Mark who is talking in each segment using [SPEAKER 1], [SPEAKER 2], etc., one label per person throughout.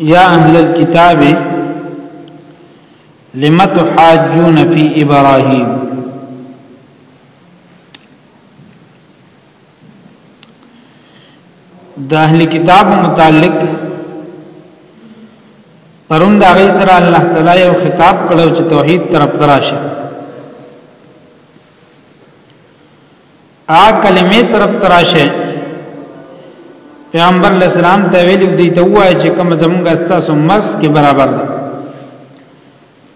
[SPEAKER 1] یا اهل الكتاب لم تحاجون فی ابراهیم د اهل کتاب متعلق پرون دا غي سره الله تعالی یو خطاب کړو چې توحید طرف تراشه آ کلمې طرف تراشه پیغمبر علیہ السلام ته ویل دی ته وای چې کوم زمونږ استاسو مس کې برابر ده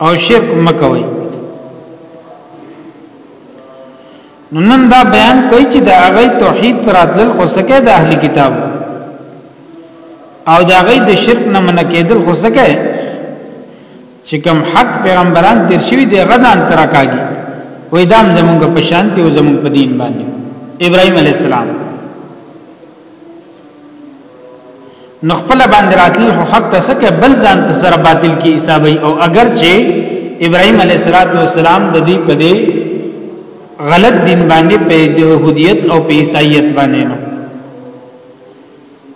[SPEAKER 1] او شرک مکوي نن دا بیان کوي چې دا غي توحید تراتل خو سکه د اهل کتاب او دا غي د شرک نه من کېدل خو سکه چې کوم حق پیغمبران تیر شوی دی غزان ترکاږي وې دام زمونږ په شانتي او زمونږ په دین باندې ابراهيم عليه السلام نو خپل باندې راتل خو حق ته سکه بل ځان ته سره باطل کی حسابي او اگر چې ابراهيم عليه السلام د دې په دې غلط دین باندې په يهودیت او په عیسایت باندې نو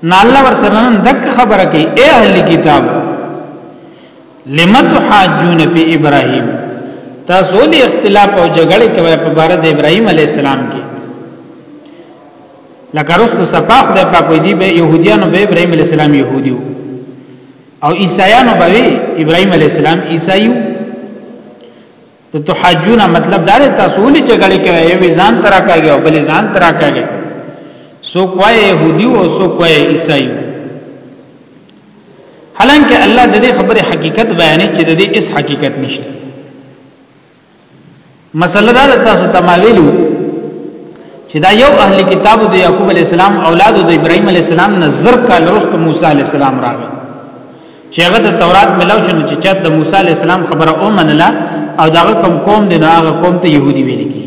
[SPEAKER 1] نه الله ورسره نن دک خبره کوي اے اهل کتاب لمت حاجون فی ابراهیم تاسو له اختلاف او جګړې کوي په بار د ابراهیم علی السلام کې لکه رسو صفاح د پاکوي دی به يهوديانو به ابراهيم عليه السلام يهوديو او عیسایانو به ابراهيم عليه السلام عیسایو ته تحاجون مطلب دا دی تاسو ولې جګړه کوي یو ځان ترا کوي او بل ځان ترا کوي سو کوي يهودي او سو کوي عیسائی حالانکه الله د دې خبره حقیقت بیانې چې د دې اس حقیقت نشته مسله دا تاسو تماویلو چې دا یو اهل کتاب د یعقوب علی السلام اولاد د ابراهیم علی السلام نظر کال رست موسی علی السلام راغی چې هغه د تورات ملاو شنو چې چا د موسی علی السلام خبره او منله او دغه کوم قوم دی نو هغه قوم ته يهودي ویل کی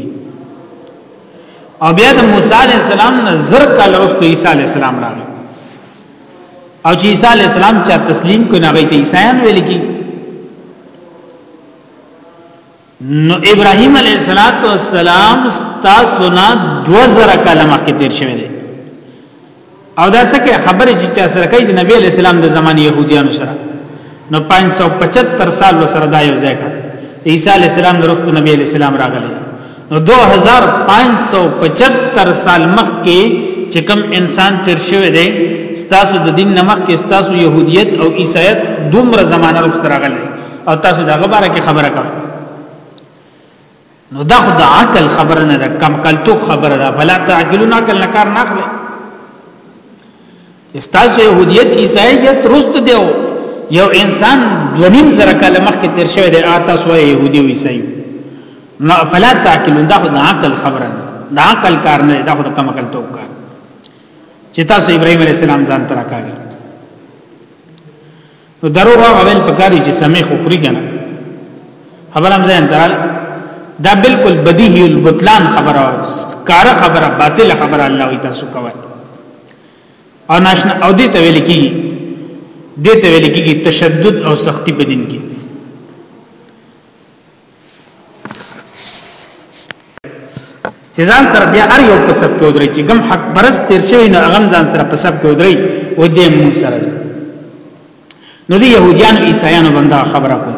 [SPEAKER 1] او بیا د موسی علی السلام نه زر کال وروسته عیسی علی السلام راغی او چې عیسی علی السلام چا تسلیم کو نه غي ته عیسایان ویل کی نو ابراهيم عليه السلام تاسو نه 2000 کال مخکې تیر شوی دی او دا سکه خبره چې چا سره کوي د نبی عليه السلام د زماني يهوديانو سره نو 575 سال سره دا یو ځای کړ عيسى عليه السلام وروسته نبی عليه السلام راغلی نو 2575 سال مخکې چې کوم انسان تیر شوی دی ستاسو د دین نمک کې ستاسو يهودیت او عیسایت دومره زمانہ وخت راغلی او تاسو دا غبره کې خبره کړو نو دا خو د عقل خبره نه ده کم کلتو خبره ده بلا تعجلون عقل نه کار نه اخلي استاذ يهوديت عيسايت رست دیو یو انسان دونیم زره کاله مخکې تیر شوی دی آتا سو يهودي او عيسايي نو فلا تعقلون دا خو د عقل خبره ده دا عقل کار نه دا خو د کم کلتو کار چې تاسو ابراهيم عليه السلام ځان ترا کاږي نو دروغ هغه ویل پکاري چې سمې خو خوري کنه خبرم ځان درال دا بالکل بدیهی البطلان خبره کار خبره باطل خبره الله وی تاسو کوي او ناشنا او دې ته ویل کی دې ته ویل کی تشدد او سختی په دین کې ځان سره بیا ار یو په سب کې ودرې چې ګم حق پرست تیر شوی نو هغه ځان سره په سب کې ودرې او دې مو سره نو دې يهوديان عیسایانو باندې خبره کوي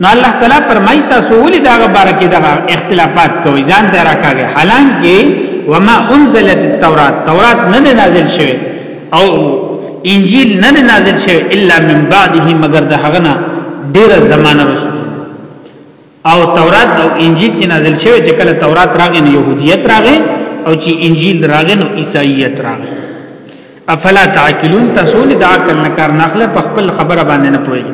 [SPEAKER 1] نو الله تعالی فرمایي تاسو ولې دا غبره کې دا اختلافات کوي ځان ته راکاږي حالانکه وما انزلت التوراۃ تورات نه نازل شوه او انجیل نه نازل شوه الا من بعده مگر د هغه نه ډیره زمانہ رسول او تورات او انجیل چې نازل شوی چې کله تورات راغی نو يهودیت راغی او چې انجیل راغی نو عیسایت راغی افلا تعقلون تاسو نه د عقل نه کار نه اخله په خپل خبره باندې نه پوي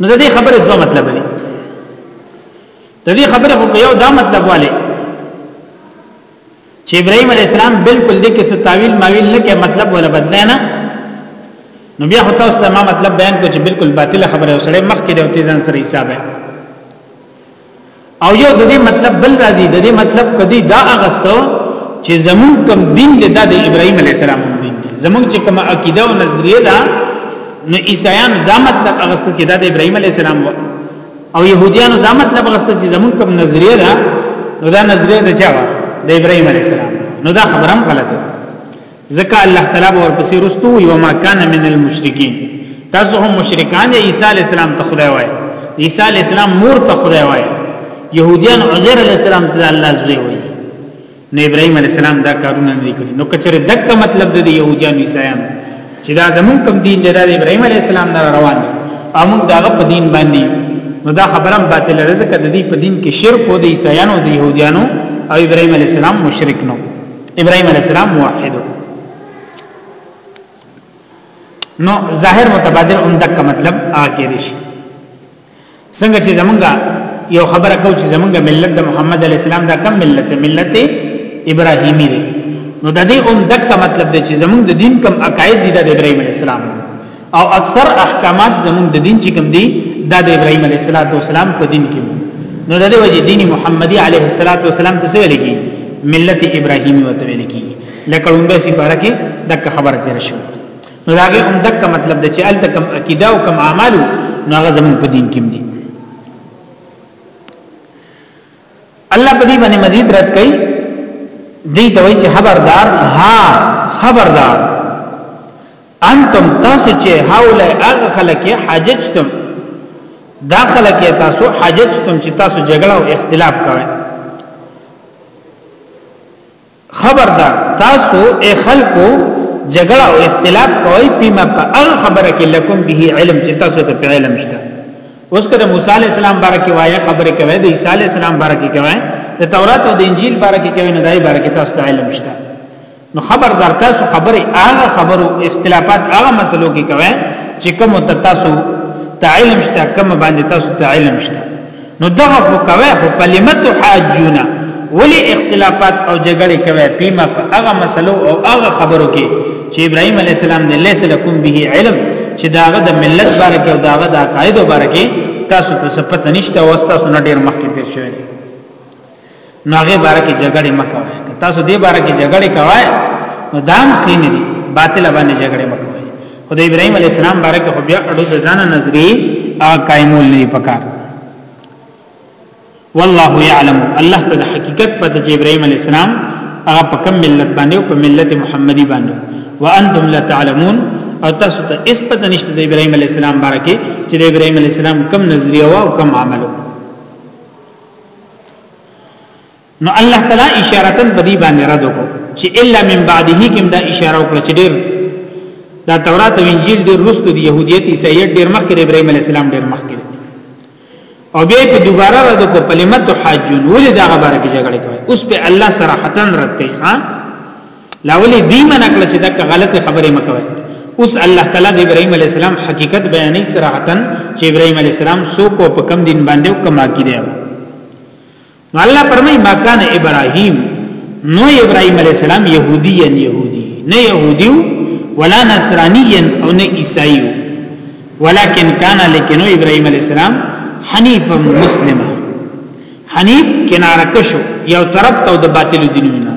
[SPEAKER 1] نو د دې خبره دوه مطلب دی د دې خبره خو یو دا مطلب والے چې ابراهيم عليه السلام بالکل دې کې څه تعویل ماویل نه کې مطلب ولا بدل نه نو بیا هوتا اوس ما مطلب بیان کو چې بالکل باطل خبره وسړې مخ کې دیوتی ځان سره حساب ہے او یو د دې مطلب بل راځي د دې مطلب کدی دا اغستو چې زمون کم دین د د ابراهيم عليه السلام دین دی زمون چې کوم عقیده او نظریه ده نو عیسایان دا مطلب اغستو چې د ابراهيم عليه السلام او يهوديانو دا مطلب غسته چې زمون کوم نظریه ده نو دا نظریه د چا د ابراهيم عليه السلام نو دا خبرم غلطه ځکه الله تعالی ور پسې رستو یو ما کان من المشرکین تاسو هم مشرکان عیسی علی السلام ته خدای وای عیسی علی السلام مور ته خدای وای يهوديان عزير عليه السلام ته الله زوی وای نو ابراهيم عليه السلام دا کارونه نه کړی نو کچره دک مطلب د يهوديان عيسایان چې دا زمون کوم دین د ابراهيم عليه السلام نه روان دي امون داغه په دین باندې نو دا خبره باطل رزق د دې په دین کې شرک او د عيسایان او د يهوديانو او ابراهيم عليه السلام مشرک نو ابراهيم عليه السلام موحد نو ظاهر متبادل اندک کا مطلب آکے دیشی څنګه چې زمونږه یو خبره کو چې زمونږه ملت د محمد علی السلام دا کم ملت دی ملت ابراهیمی دی نو د دې اوم دک مطلب دی چې زمونږ د دین کم عقاید دي د ابراهیم علی السلام او اکثر احکامات زمونږ د دین چې کم دي د ابراهیم علی السلام په دین کې نو د دې وجه دین محمدي علیه السلام څه ویل کی ملت ابراهیمی وته ویل کی لکه لومبه سي بارکه دک خبره تیر شوه نو دا هغه هم دک مطلب د چې ال تکم عقیده او کم اعمالو نو هغه زمون په دین کې دي الله په دې باندې مزید رد کوي دې ته وایي چې خبردار ها خبردار انتم تاسو چې حول اغه خلک حاججتم دا خلک تاسو حاججتم چې تاسو جګړه او اختلاف کوئ خبردار تاسو اے خلقو جګړه او اختلاف کوي پیما په هغه خبره کې لکم به علم چې تاسو ته په علم شته اوس کله موسی علی السلام بارکه وایا خبره کوي د عیسی علی السلام بارکه کوي د تورات او د انجیل بارکه کوي نه دای بارکه تاسو ته علم شته نو خبردار تاسو خبره هغه خبرو اختلافات هغه مسلو کې کوي چې کوم تاسو ته علم شته کوم باندې تاسو ته علم شته نو دغه خو کوي خو کلمت حاجونا ولی اختلافات او جګړې کوي پیما په هغه مسلو او هغه خبرو کې چې ابراهيم عليه السلام دې ليس لكم به علم چې داغه د ملت باره کې او داغه د عقاید باره کې تاسو ته څه پته نشته او تاسو نه ډیر مخکې تیر شوی نو هغه باره کې جګړه مکوئ تاسو دې باره کې جګړه کوئ نو دام خین دي باطل باندې جګړه مکوئ خدای ابراهيم عليه السلام باره کې خو بیا اړو د ځان نظری هغه قائمول نه پکار والله يعلم الله ته د حقیقت په د ابراهيم عليه السلام هغه په کوم ملت باندې او په ملت محمدي باندې وانتم لا تعلمون او تاسو ته اس پته نشته د ابراهيم عليه السلام باره کې چې د ابراهيم عليه السلام کوم نظریه او کوم عملو نو الله تعالی اشاره تن بدی باندې رد وکړو چې الا من بعده کوم دا اشاره وکړه چې ډېر دا تورات او انجیل ډېر رستو دی يهودیت عیسایت ډېر مخکې د ابراهيم عليه السلام ډېر مخکې او بیا په دوباره رد کو کلمت حاجون ولې دا غبره کې جګړه کوي اوس په الله صراحتن رد کوي ها لاولې دی منع کړ چې دا غلطه خبره مکوي اوس الله تعالی د ابراهيم عليه السلام حقیقت بیانې صراحتن چې ابراهيم عليه السلام سو کو په کم دین باندې او کما کې دی نو الله پرمای مکان ابراهيم نو ابراهيم عليه السلام يهودي ان يهودي نه يهودي ولا نصراني او نه عيسائي ولكن كان لكن ابراهيم عليه السلام حنيفا مسلما حنیف کناره کشو یو طرف ته د باطل دینونه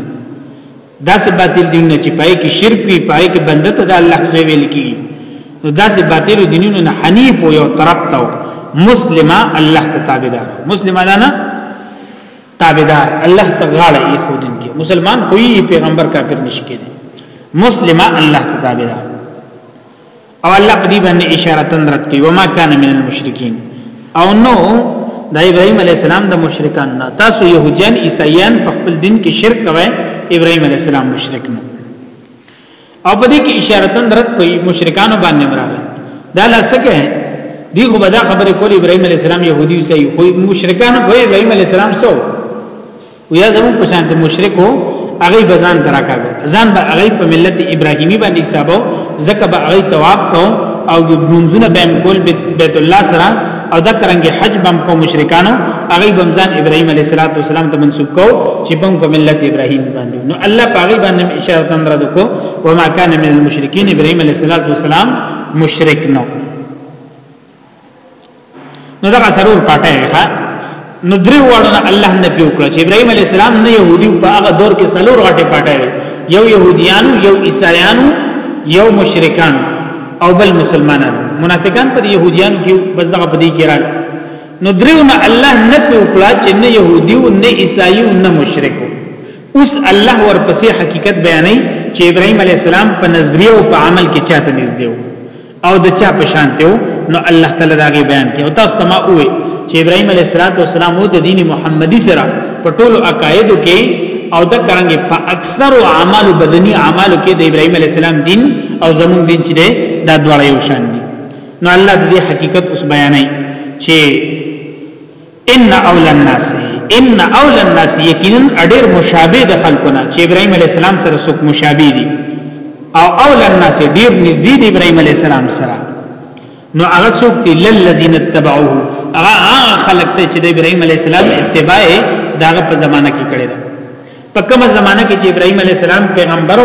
[SPEAKER 1] داسې باطل دینونه چې پای کې شرک وي پای کې بنده ته د الله ځای ویل کی نو داسې باطل دینونه نه حنیف یو طرف ته مسلمه الله ته تابعدار مسلمه نه تابعدار الله ته غاړه یې خودن کې مسلمان کوئی پیغمبر کافر نشي کېږي مسلمه الله ته تابعدار او الله په دې باندې اشاره تندرت کوي وما کان من المشرکین او نو د ابراهيم عليه السلام د مشرکان نه تاسو يهوديان عيسایان په خپل دین کې شرک کوي ابراهيم عليه السلام مشرک نه او په دې کې اشاره تندرت کوي مشرکان باندې مراغه دا لاسکه دی خو بدا خبره کول ابراهيم عليه السلام يهودي عيسایي خو مشرکان خو ابراهيم عليه السلام سو او یا زمون په شان د مشرکو هغه بزان دراکاګو ځان به هغه په ملت ابراهیمی باندې حسابو زکه به هغه تواب کو او د منځونه به کول بیت الله سره او دا ترنګ حج بم کو مشرکانو هغه بم ځان ابراهیم علیه السلام ته منسوب کو چې بم کو ملت ابراهیم باندې نو الله پاغي باندې اشاره تندره دکو وما كان من المشرکین ابراهیم علیه السلام مشرک نو نو دا سرور پټه ښه نو درې وړو نه الله نه پیو کړ چې ابراهيم عليه السلام نه يهودي په هغه دور کې سلور غټه پټه یو يهوديانو یو عیسایانو یو مشرکان او بل مسلمانان منافقان پر يهوديان کې بس دغه بدی کې راغلي نو دریو نه الله نه پیوکړه چې نه يهودي او نه عیسائی او نه مشرک اوس الله ورپسې حقیقت بیانې چې ابراهيم عليه السلام په نظریه او په عمل کې چاته نږدې وو او د چا په شان ته نو الله تعالی دا غي بیان کوي او تاسو ته ما وې چې ابراهيم عليه السلام او د دین محمدي سره په ټولو عقایدو کې او د کرانګي په اکثر اعمال بدني اعمالو کې د ابراهيم عليه السلام دین او زمون دین چې دا دواړه یو شان دي نو الله دې حقیقت اوس بیانای چې ان اول الناس ان اول الناس یقینا اډیر مشابه د خلقنا چې ابراهيم عليه السلام سره څوک مشابه دي او اول الناس ډیر نږدې دي ابراهيم عليه السلام سره نو هغه څوک دي للذین اتبعوه هغه خلق ته چې د ابراهيم عليه السلام اتباع داغه په زمانہ کې کړی په کومه زمانہ کې چې ابراهيم عليه السلام پیغمبر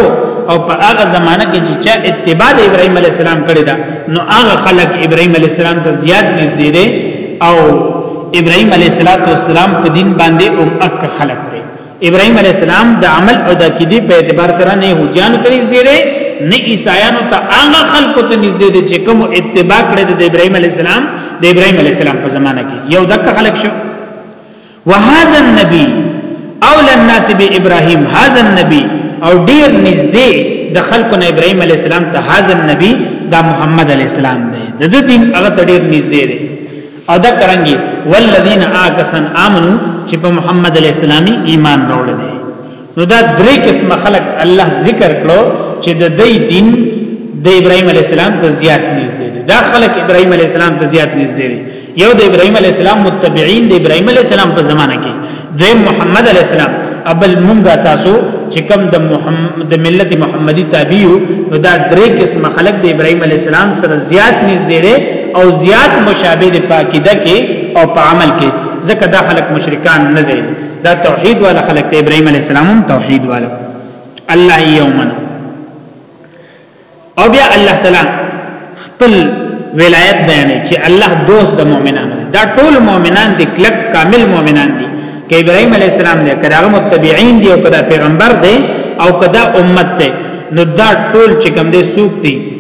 [SPEAKER 1] او په هغه زمانہ کې چې چا اتباع د ابراهيم عليه السلام کړی دا نو هغه خلک ابراهيم عليه السلام ته زیات نږدې دي او ابراهيم عليه السلام په دین باندې او اک خلک دي ابراهيم عليه السلام د عمل او د عقیده په اعتبار سره نه هوجان ته نږدې دي نه عیسایانو ته هغه خلق ته نږدې دي چې کوم اتباع کړی د ابراهيم عليه السلام د ابراهيم عليه السلام په زمانہ کې یو دک خلک شو وهذا النبي اول الناس بابراهيم هذا النبي او ډیر نږدې د خلکو نه ابراهيم عليه السلام ته هذا النبي دا محمد عليه السلام دی د دې دین هغه ته ډیر نږدې دی او دا کرانګي والذین آکسن امنو چې په محمد عليه السلامي ایمان راوړل نو دا درې قسم خلق الله ذکر کړو چې د دې دین د ابراهيم عليه السلام ته زیات نږدې دي دا خلق ابراهيم عليه السلام ته زیات نږدې دي یو د ابراهيم عليه السلام متبعين د ابراهيم عليه السلام په زمانه کې د محمد عليه السلام ابل مونږه تاسو چې کوم د محمد د ملت محمدي تابعو نو دا درې قسم خلق د ابراهيم عليه السلام سره زیات نږدې دي او زیات مشابه دي په عقیده کې او په عمل کې ځکه دا خلق مشرکان نه دي دا توحید والا خلق ته ابراهيم عليه السلام هم توحید والا الله یومن او بیا الله تعالی خپل ولایت بیان چې الله دوست د مؤمنانو دا ټول مؤمنان دي کلک کامل مؤمنان دي کې ابراهيم عليه السلام دې کړه متبعين دي او کړه پیغمبر دي او کدا امت ته نو دا ټول چې کوم دې سوق دي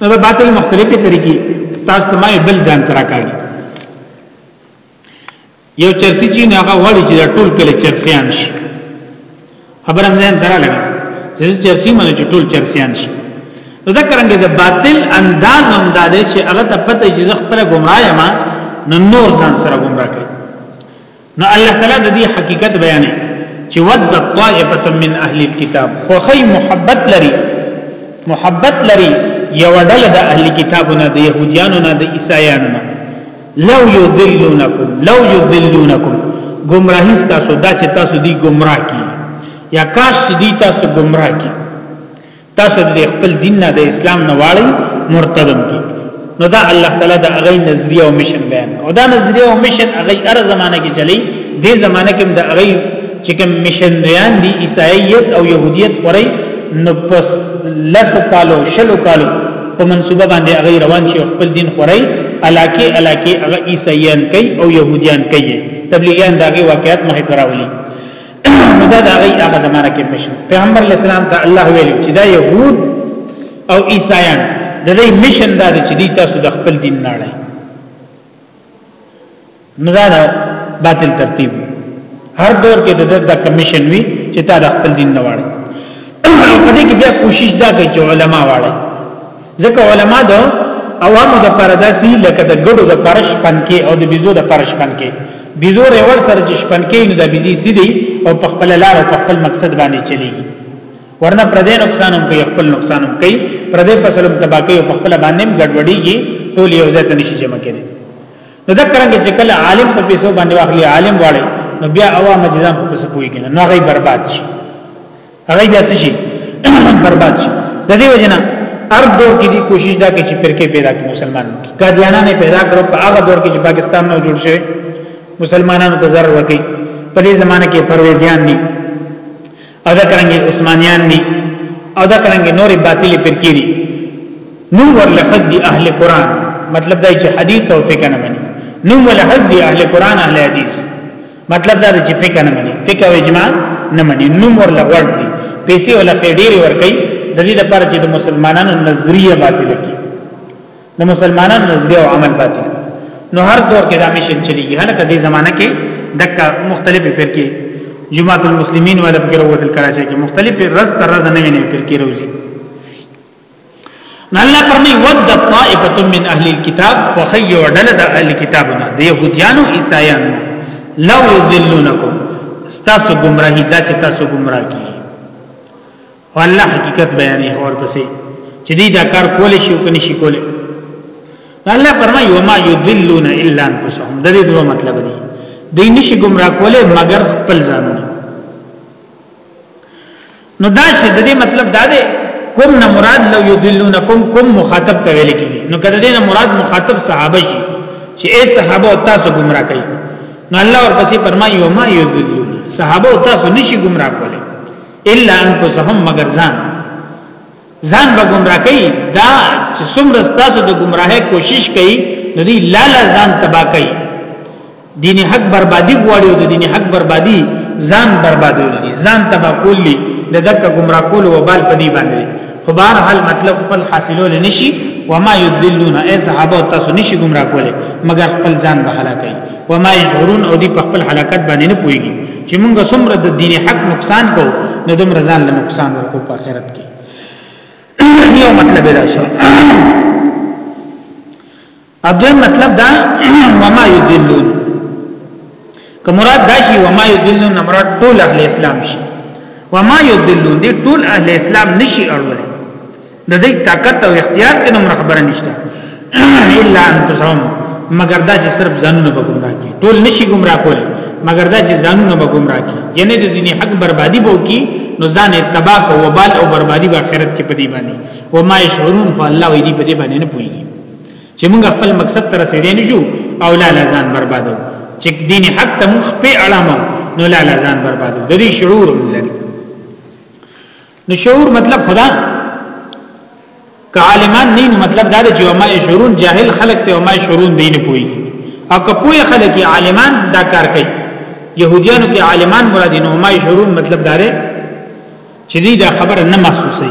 [SPEAKER 1] نو دا باطل مختلفه طریقې تاسو ته ما بل ځان تراکاږي یو چرسی چې نه هغه وړي چې ټول کله چرسیان شي خبر هم ځان درا لګا چې چرسی مله چې ټول چرسیان شي نو دا کرانګه د باطل انداز هم دا دی چې هغه ته پته چې زه خپل گمراه یم نو نور ځان سره گمراه کوي نو الله تعالی د دې حقیقت بیانې چې ود طائفه من اهل الكتاب خو خی محبت لري محبت لري یو ډل د اهل کتابونو د يهوديانو نه د عیسایانو نه لو یذلونکم لو یذلونکم گمراهی تاسو دا چې تاسو دی گمراه کی یا کاش چې دی تاسو گمراه کی تاسو د خپل دین نه د اسلام نه واړی مرتدم کی نو دا الله تعالی د هغه نظریه او مشن بیان او دا نظریه او مشن هغه ار زمانه کې چلی دې زمانه کې د هغه چې کوم مشن بیان دی عیسایت او يهودیت خوري نو پس لسو کالو شلو کالو په منسوبه باندې هغه روان شي خپل دین خوري علاقه علاقه هغه عیسایان کوي او يهودیان کوي تبلیغیان داګه واقعیت مخې کراولي نو دا د هغه هغه زمانہ کې مشن پیغمبر علی السلام ته الله ویل چې دا يهود او عیسایان د دې مشن دا چې دی تاسو د خپل دین نه اړای نو دا باطل ترتیب هر دور کې د د کمیشن وی چې تا د خپل دین نه واړی په دې کې بیا کوشش دا کوي چې علما واړی ځکه علما د عوامو د پر داسي لکه د ګډو د پرش پنکې او د بيزو د پرش پنکې بيزو رور سره چې شپنکې نو د بيزي سيدي او په خپل لار او په خپل مقصد باندې چلیږي ورنه پردې نقصان هم کوي خپل نقصان هم کوي پردې فصل هم تباہ کوي او په خپل باندې هم ګډوډيږي ټول یو ځای ته نشي جمع کېږي نو دا څنګه چې کله عالم په پیسو باندې واخلي عالم واړي نو بیا عوام جزام په څه پويږي نو غي برباد شي هغه بیا څه شي برباد شي د دې وجنه هر دور کې دی کوشش دا کوي چې فرقه پیدا کړي مسلمان قادیانان پیدا کړو په هغه دور کې چې پاکستان نو جوړ شوی مسلمانانو ته ضرر ورکړي په دې زمانه کې پرويزيان دي او دا کرانګي عثمانيان دي او دا کرانګي نورې باطلې فرقې دي نو ورله خد دي اهل قران مطلب دا چې حدیث او فقہ نه مني نو ولحد دی اهل قران اهل حدیث مطلب دا چې فقہ نه مني فقہ او اجماع نه مني نوم ورل ورګ دي پیسې ولا ډېر ور کوي د دې لپاره چې د مسلمانانو نظریه باطل کی د مسلمانانو نظریه او عمل باطل نو هر دور کې دا مشن چلیږي هلکه دې زمانہ کې دکا مختلفې فرقې جماعت المسلمین ولا فکر وتل کراچي کې مختلفې رز تر رز نه نه فرقې روزي الله فرمای ود طائفه من اهل الكتاب وخيو دل د اهل کتابنا د يهوديانو عيسایانو لو يذلونکم تاسو گمراهی دا چې تاسو گمراه کی او الله حقیقت بیانې اور پسې چې دې دا کار کول شي او کني شي کول الله فرمای وما يذلون الا انفسهم د دې دوه مطلب دی دې نشي گمراه کوله مگر خپل ځانونه نو دا شی د دې مطلب دا دی کوم نه مراد لو یدلونکم کوم مخاطب ته ویل کیږي نو کله دې نه مراد مخاطب صحابه شي چې اے صحابه او تاسو گمراه کړي نو الله ورپسې فرمایي او ما یدلون صحابه او تاسو نشي گمراه کولای الا انفسهم مگر ځان ځان به گمراه کوي دا چې څومره تاسو د گمراهۍ کوشش کوي نو دی لالا ځان تبا کوي دین حق بربادي غواړي او د دین حق بربادي ځان بربادول دي ځان تبا کول دي د دک گمراه کول او بال پدی باندې خو بهر حال مطلب خپل حاصلول نشي وما يدلون اي صحابه تاسو نشي گمراه کوله مگر خپل ځان به هلاکي وما يشعرون او دی په خپل هلاکت باندې نه پويږي چې موږ څومره د دین حق نقصان کو نو دوم رضان له نقصان ورکو په آخرت یو مطلب دا شو اځه مطلب دا وما یذلون که مراد دا شي وما یذلون مراد ټول اهل اسلام شي وما یذلون دې ټول اهل اسلام نشي اړول د دې طاقت او اختیار کې نو خبره نشته الا انفسهم مگر دا چې صرف ځانونه به گمراه کی ټول نشي گمراه کول مگر دا چې ځانونه به گمراه کی یعنی د دنیا حق بربادي بو کی نو ځان تباہ کو وبال او بربادي به آخرت کې پدی باندې و ما يشعرون فالله وی دی پدی باندې نه پويږي چې موږ خپل مقصد تر رسیدې نشو او لا لزان بربادو چې دین حق ته موږ په اړه نو لا لزان بربادو د دې شعور لري نو شعور مطلب خدا که عالمان نه مطلب دا دی چې ما شعورون جاهل خلق ته ما شعورون دی نه پوي او که پوي خلک عالمان دا کار کوي يهوديانو کې عالمان مراد نه ما شعورون مطلب دا دی چې دا خبره نه محسوسه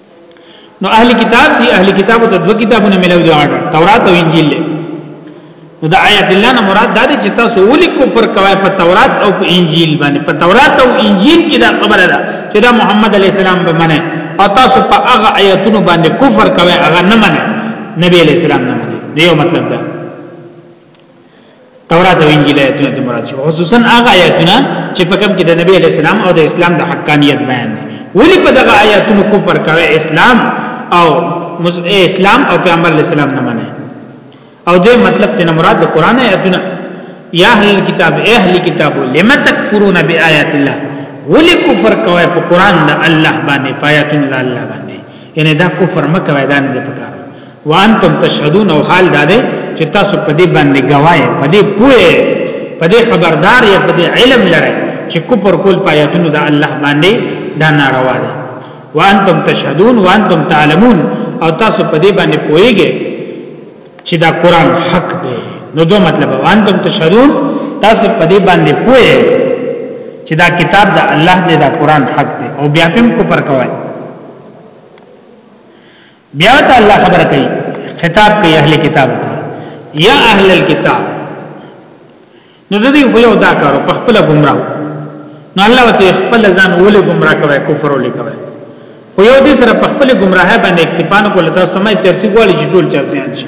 [SPEAKER 1] نو اهل کتاب دي اهل کتاب ته دوه کتابونه ملوي دي تورات او انجیل له نو د آیات الله نه مراد دا دي چې تاسو ولي کفر کوي په تورات او په انجیل باندې په تورات او انجیل کې دا خبره ده چې دا محمد علی السلام به منه او تاسو په هغه آیاتونو باندې کفر کوي هغه نه منه نبی علی السلام نه منه دیو مطلب ده تورات او انجیل آیاتونه د مراد شو خصوصا هغه آیاتونه چې په کوم کې د نبی علی السلام او د اسلام د حقانیت بیان دی ولی په دغه آیاتونو کفر کوي اسلام او اسلام او پیغمبر علی السلام نه منه او دې مطلب ته مراد د قران آیاتونه یا اهل کتاب اهل کتاب لم تکفرون بیاات الله ولی کفر کوي په قران د الله باندې پایاتون د الله باندې یعنی دا کفر مکوي دا نه پکار وانتم تشهدون او حال دا دی چې تاسو په دې باندې گواهی په دې پوهه په دې خبردار یا په دې علم لرئ چې کفر کول پایتونو د الله باندې دا ناروا دی وانتم تشهدون وانتم تعلمون او تاسو په دې باندې پوهیږئ چې دا قران حق دی نو دوه مطلب وانتم تشهدون تاسو په دې باندې پوهیږئ چې دا کتاب د الله دی دا قران حق دی او بیا په کفر کوئ بیا ته الله خبر کوي خطاب کوي اهل کتاب ته یا اهل الكتاب نو د دې خو یو دا کارو په خپل گمراه نو الله ته خپل ځان ولې گمراه کوي کفر ولې کوي خو یو دې سره په خپل گمراه باندې اکتفا نه کول تاسو مې چرسي غواړي چې ټول چرسيان شي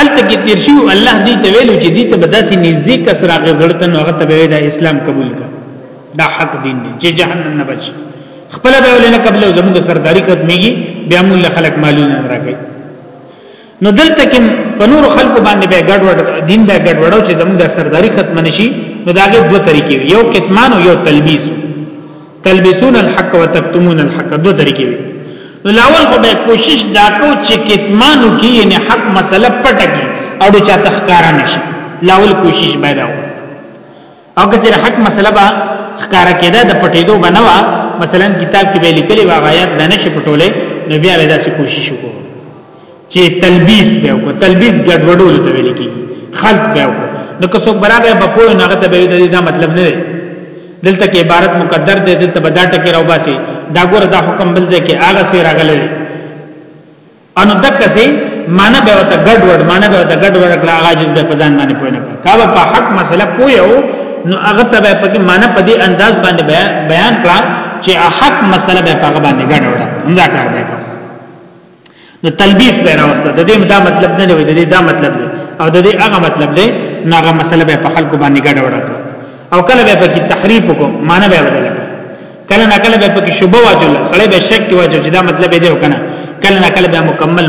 [SPEAKER 1] الته کې تیر شو الله دې ته ویلو چې دې ته بداسي نږدې کس راغی زړتن هغه ته وی دا اسلام قبول کا دا حق دین دی چې جهنم نه بچ خپل به ولنه قبل زموږ سرداری قدميږي بیا موږ خلک معلومه نه راکړي نو دلته کې په نور خلکو باندې به ګډوډ دین به ګډوډو چې زموږ سرداری ختم نشي نو داګه دوه طریقې یو کتمان او یو تلبیس تلبسون الحق وتكتمون الحق دو طریقې وي نو لاول خو به کوشش دا کو چې کتمانو کې یعنی حق مسله پټه کی او د چا تخکار نشي لاول کوشش به دا او که چې حق مسله به خکار کېده د پټېدو بنوا مثلا کتاب کې به لیکلي واغایات نه نشي پټولې نو بیا به داسې کوشش وکړو چې تلبیس به کو تلبیس ګډوډول ته ویل کی خلط به کو نو که څوک برابر به پوه نه غته به دا مطلب نه دی دلته کې عبارت مقدر دی دلته به دا ټکی راو باسي دا ګوره دا حکم بل ځای کې هغه سي راغلی انو دک سي معنی به وته ګډ وډ معنی به وته ګډ وډ کړه هغه جز به پزان باندې پوه نه کړه کا په حق مسله پوه نو هغه ته به پکې معنی په دې انداز باندې بیان کړه چې حق مسله به په هغه باندې ګډ وډ همدا کار دی نو تلبیس به راوسته د دې دا مطلب نه دی د دې دا مطلب دی او د دې هغه مطلب دی ناغه مسله به په خلکو باندې ګډ وډه او کله به په کې تحریف کو معنی به بدل کله نه کله به په کې شوبه واجل سړی به شک واجل چې دا مطلب دی او کنه کله نه کله به مکمل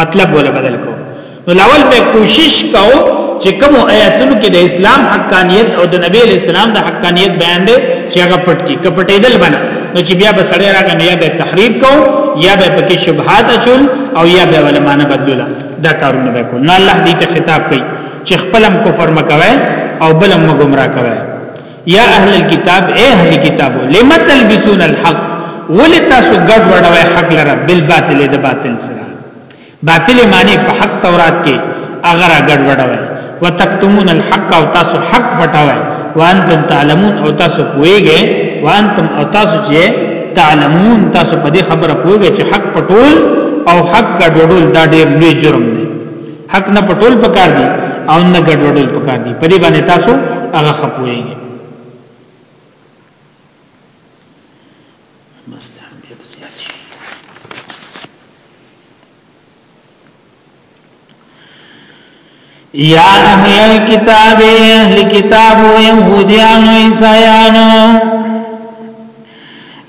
[SPEAKER 1] مطلب ولا بدل کو نو لاول به کوشش کاو چې کوم آیاتونو کې د اسلام حقانیت او د نبی اسلام د حقانیت بیان دی چې هغه پټ کی کپټېدل بنا نو چې بیا به سړی راغی نو یا به تحریف کو یا به پکې شبهات اچول او یا به ولمانه بدلوله دا کارونه به کو نه الله دې ته خطاب کوي چې خپلم کفر مکوي او بلم مګمرا کوي یا اهل الكتاب اے اهل کتاب لم تلبسون الحق ولتا سو ګډ وډوي حق لره بالباطل د باطل سره باطل معنی په حق تورات کې اگر ګډوډوي وتکتمون الحق او تاسو حق پټوي وانتم تعلمون او تاسو پويږئ وانتم او تاسو چې تعلمون تاسو په دې خبره پويږئ چې حق پټول او حق ګډوډول دا ډېر لوی جرم دی حق نه پټول پکار دي او نه ګډوډول پکار دي په دې باندې تاسو هغه خپويږئ بس د همدې به زیات شي یا اهل الكتاب اهل کتاب و یهودیان و عیسایان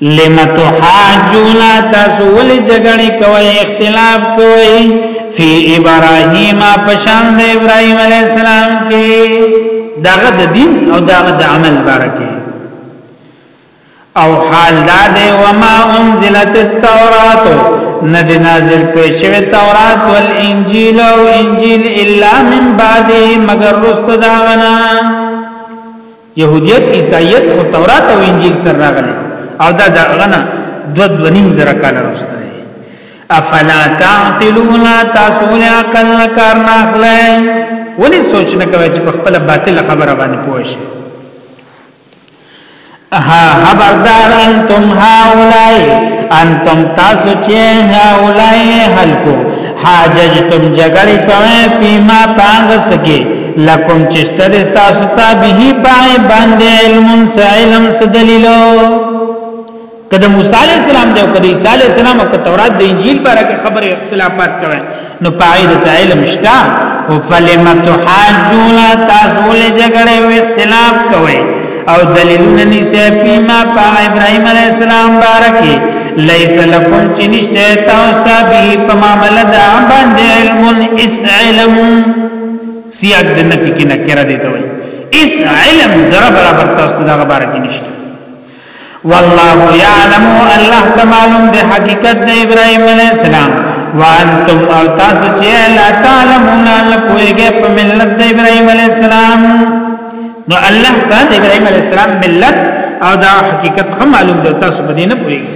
[SPEAKER 1] لما تحاجون تاسو ول جګړې کوي اختلاف کوي فی ابراهیم پشان د ابراهیم علی السلام کې داغه د دین او داغه د عمل بارکه او حال دا دی وما انزلت التوراۃ ند نازل کړي شوی تورات او انجیل او انجیل الا من بعد مگر رست دا غنا يهوديت عیسایت او تورات او انجیل سره راغلي او دا دا غنا دو دونیم زره کال رست افلا تعقلون تاسو له عقل نه کار نه اخلئ ولې سوچ نه کوي چې په خپل باطل خبره باندې پوه شئ ها خبردار انتم هاولای انتم تاسو چې هاولای حلقو حاججتم جګړې کوي پیما پانګ سکے لکم چشتر تاسو ته به پای باندې علم سعلم سدلیلو کله موسی علی السلام دی او کله عیسی علی السلام او کله تورات د انجیل باره کې خبره اختلافات کوي نو پایده ته علم شتا او فلم تحاجون تاسو له جګړې او اختلاف کوي او دلیلونه نشته پیما په ابراهیم علی السلام باره کې لیس لکم چې نشته تاسو ته به په معاملې دا باندې علم اس علم سیاق د نفي کې نه کړه دی ته وي اس علم زره برابر تاسو دا باره کې نشته والله يعلم الله تعالی د حقیقت د ابراهيم عليه السلام وانتم او تاسو چې لا تعلمون الله پوهیږي په ملت د ابراهيم عليه السلام نو الله تعالی د ابراهيم عليه السلام ملت او دا حقیقت خه معلوم ده تاسو په دې نه پوهیږئ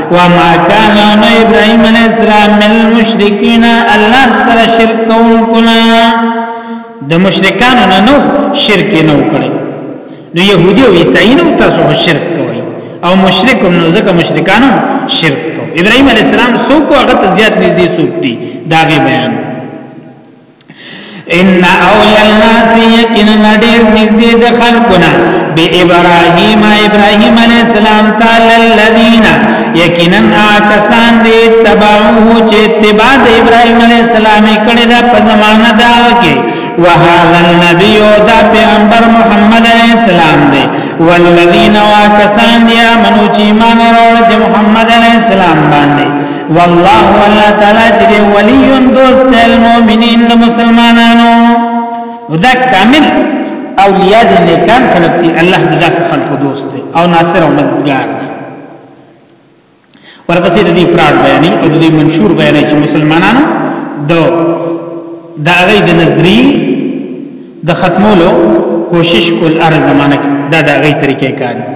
[SPEAKER 1] وما كان نو ابراهيم عليه السلام من المشركين الله سره شرک کوونکنا د مشرکانو نه نو شرک نه وکړي نو يهودي او عيسائي نو تاسو شرک کوي او مشرک نو ځکه مشرکانو شرک کوي ابراهيم عليه السلام سو کو هغه زیات نږدې سوق دي داغه بیان ان اول الناس یقینا ډیر نږدې د خلقنا به ابراهیم ابراهیم علی السلام تعالی الذین یقینا آکسان دی تبعوه چې اتباع د ابراهیم علی السلام کړي دا په زمانہ دا کې وهذا النبی او دا پیغمبر محمد علی السلام دی والذین واکسان دی امنو چې ایمان راوړل محمد علی السلام باندې والله والله تعالی چې ولی دوست المؤمنین د مسلمانانو دا کامل اولیاء د نیکان خلق دی الله د ځاس خلق دوست دی او ناصر او مددگار دی ورپسې د دې پراړ بیانې او د دې منشور بیانې چې مسلمانانو د دا غي د نظری د ختمولو کوشش کول ار زمانه دا دا غي طریقې کار دی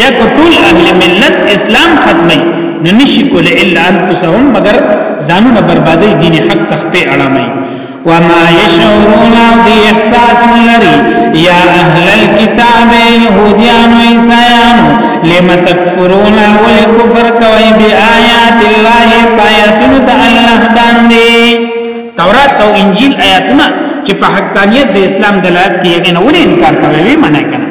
[SPEAKER 1] یا کو ټول اهل ملت اسلام ختمي نو نشي کول الا انفسهم مگر ځانونه بربادي دین حق تخپي اړامي وما يشعرون دي احساس نلري يا اهل الكتاب يهوديان وعيسيان لم تكفرون والكفر کوي بآيات الله آياتنا د الله باندې تورات او انجیل آیاتونه چې په حقانيت د اسلام دلالت کوي هغه نه ولې انکار کوي معنی کوي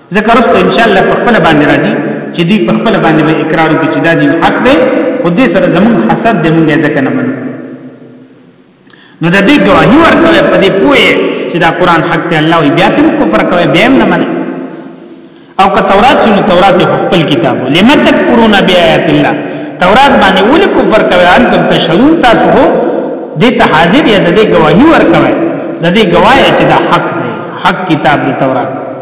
[SPEAKER 1] ذکر است ان شاء الله په خپل باندې راځي چې دوی په خپل باندې به اقرار وکړي چې دا دین حق دی خو دې سره زمون حسد دې مونږه ځکه نه منو نو د دې گواهی ورکوي په دې پوهه چې دا قران حق دی الله بیا تم کفر کوي بیا نه مني او که تورات شنو تورات خپل کتاب لمن تکفرون بیاات الله تورات باندې ول کفر کوي ان تم تشهدون تاسو هو دې ته حاضر یا د دې گواهی ورکوي د دې گواهی چې دا حق دی حق کتاب دی تورات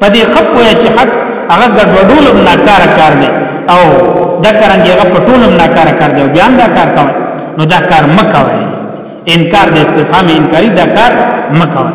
[SPEAKER 1] په دې خپو یا چې حق هغه ګډوډول نه کار کار دی او دا کرانګي هغه پټول نه کار کار دی بیا دا کار کوي نو دا کار مکوي انکار د استفهام انکاری دا کار مکوي